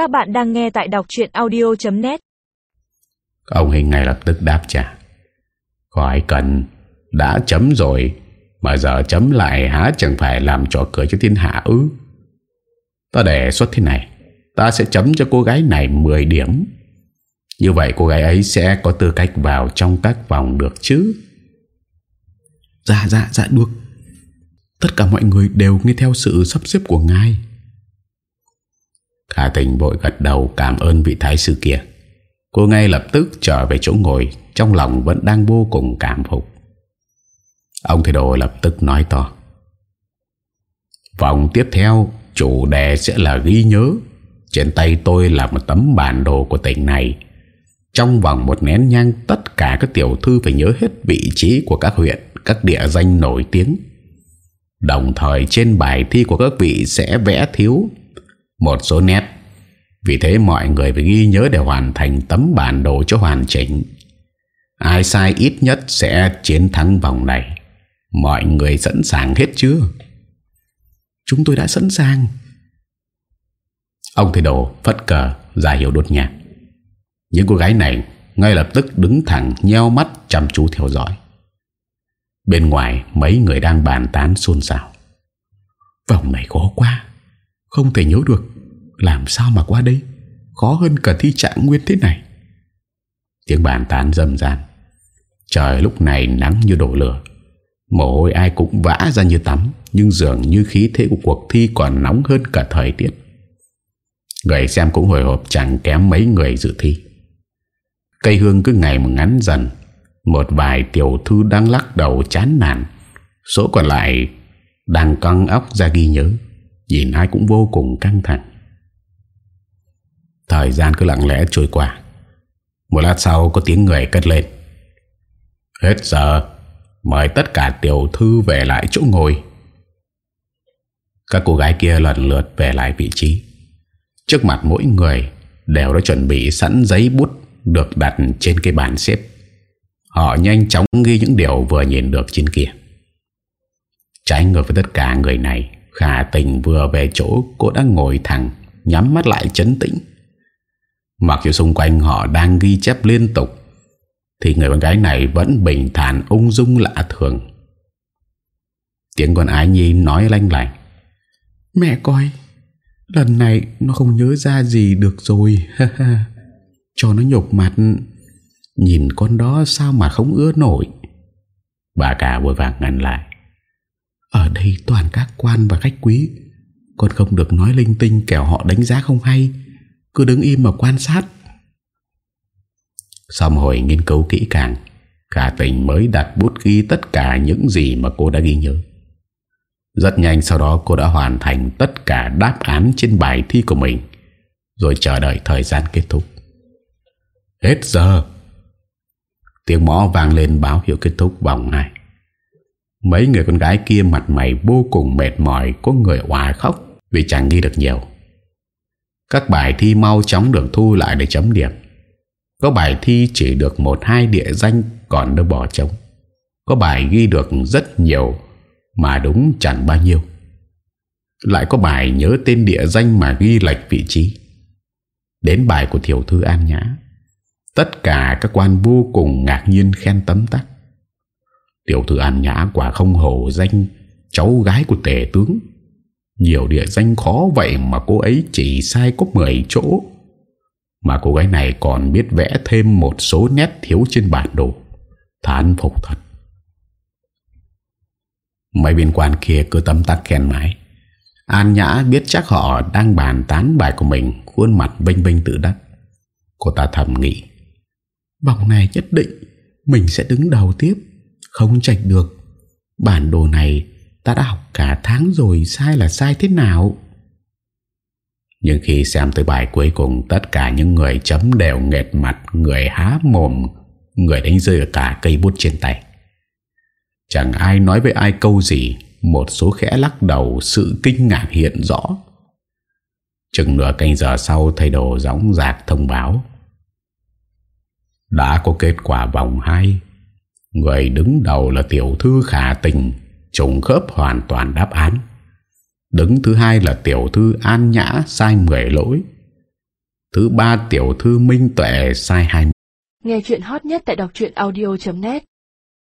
Các bạn đang nghe tại đọc chuyện audio.net Ông Hình ngay lập tức đáp trả. Khỏi cần Đã chấm rồi Mà giờ chấm lại há chẳng phải làm trò cười cho thiên hạ ư? Ta đề xuất thế này Ta sẽ chấm cho cô gái này 10 điểm. Như vậy cô gái ấy sẽ có tư cách vào trong các vòng được chứ? Dạ dạ dạ được. Tất cả mọi người đều nghe theo sự sắp xếp của ngài Hà tình vội gật đầu cảm ơn vị thái sư kia. Cô ngay lập tức trở về chỗ ngồi, Trong lòng vẫn đang vô cùng cảm phục. Ông thầy đồ lập tức nói to. Vòng tiếp theo, Chủ đề sẽ là ghi nhớ. Trên tay tôi là một tấm bản đồ của tỉnh này. Trong vòng một nén nhang, Tất cả các tiểu thư phải nhớ hết vị trí của các huyện, Các địa danh nổi tiếng. Đồng thời trên bài thi của các vị sẽ vẽ thiếu một số nét. Vì thế mọi người phải ghi nhớ để hoàn thành tấm bản đồ cho hoàn chỉnh. Ai sai ít nhất sẽ chiến thắng vòng này. Mọi người sẵn sàng hết chưa? Chúng tôi đã sẵn sàng. Ông thầy đồ phất cờ, ra hiệu đốt nhạc. Những cô gái này ngay lập tức đứng thẳng, nheo mắt, chăm chú theo dõi. Bên ngoài, mấy người đang bàn tán xôn xao. Vòng này khó quá. Không thể nhớ được Làm sao mà qua đây. Khó hơn cả thi trạng nguyên thế này. Tiếng bàn tán rầm ran Trời lúc này nắng như đổ lửa. Mồ hôi ai cũng vã ra như tắm, Nhưng dường như khí thế của cuộc thi Còn nóng hơn cả thời tiết. Người xem cũng hồi hộp Chẳng kém mấy người dự thi. Cây hương cứ ngày một ngắn dần, Một vài tiểu thư đang lắc đầu chán nản, Số còn lại Đang căng óc ra ghi nhớ. Nhìn ai cũng vô cùng căng thẳng. Thời gian cứ lặng lẽ trôi qua. Một lát sau có tiếng người cất lên. Hết giờ, Mời tất cả tiểu thư về lại chỗ ngồi. Các cô gái kia lần lượt về lại vị trí. Trước mặt mỗi người Đều đã chuẩn bị sẵn giấy bút Được đặt trên cái bàn xếp. Họ nhanh chóng ghi những điều vừa nhìn được trên kia. Trái ngược với tất cả người này Khả tình vừa về chỗ cô đang ngồi thẳng Nhắm mắt lại chấn tĩnh. Mặc dù xung quanh họ đang ghi chép liên tục Thì người con gái này vẫn bình thản ung dung lạ thường. Tiếng con ái nhi nói lanh lành Mẹ coi Lần này nó không nhớ ra gì được rồi. Cho nó nhục mặt. Nhìn con đó sao mà không ưa nổi. Bà cả vội vàng ngăn lại ở đây toàn các quan và khách quý. Con không được nói linh tinh kẻo họ đánh giá không hay. Cứ đứng im mà quan sát. Xong hồi nghiên cứu kỹ càng, Cả tình mới đặt bút ghi tất cả những gì mà cô đã ghi nhớ. Rất nhanh sau đó cô đã hoàn thành tất cả đáp án trên bài thi của mình, Rồi chờ đợi thời gian kết thúc. Hết giờ. Tiếng mõ vang lên báo hiệu kết thúc vòng này Mấy người con gái kia mặt mày vô cùng mệt mỏi, Có người hòa khóc Vì chẳng ghi được nhiều. Các bài thi mau chóng được thu lại để chấm điểm. Có bài thi chỉ được một hai địa danh, Còn được bỏ trống. Có bài ghi được rất nhiều, Mà đúng chẳng bao nhiêu. Lại có bài nhớ tên địa danh Mà ghi lệch vị trí. Đến bài của Thiểu Thư An Nhã, Tất cả các quan vô cùng ngạc nhiên khen tấm tắc Tiểu thư An Nhã quả không hổ danh cháu gái của tể tướng. Nhiều địa danh khó vậy mà cô ấy chỉ sai có 10 chỗ. Mà cô gái này còn biết vẽ thêm một số nét thiếu trên bản đồ. Thán phục thật. Mấy biên quan kia cứ tâm tắc khen mãi. An Nhã biết chắc họ đang bàn tán bài của mình, khuôn mặt vinh vinh tự đắc. Cô ta thầm nghĩ. Vòng này nhất định mình sẽ đứng đầu tiếp. Không chạy được. Bản đồ này ta đã học cả tháng rồi, Sai là sai thế nào? Nhưng khi xem tới bài cuối cùng, Tất cả những người chấm đều nghẹt mặt, Người há mồm, Người đánh rơi cả cây bút trên tay. Chẳng ai nói với ai câu gì, Một số khẽ lắc đầu, Sự kinh ngạc hiện rõ. Chừng nửa canh giờ sau Thầy đồ gióng giạc thông báo. Đã có kết quả vòng 2 Người đứng đầu là tiểu thư khả tình, Trùng khớp hoàn toàn đáp án. Đứng thứ hai là tiểu thư an nhã, sai 10 lỗi. Thứ ba, tiểu thư Minh Tuệ, sai 20 Nghe chuyện hot nhất tại đọc audio.net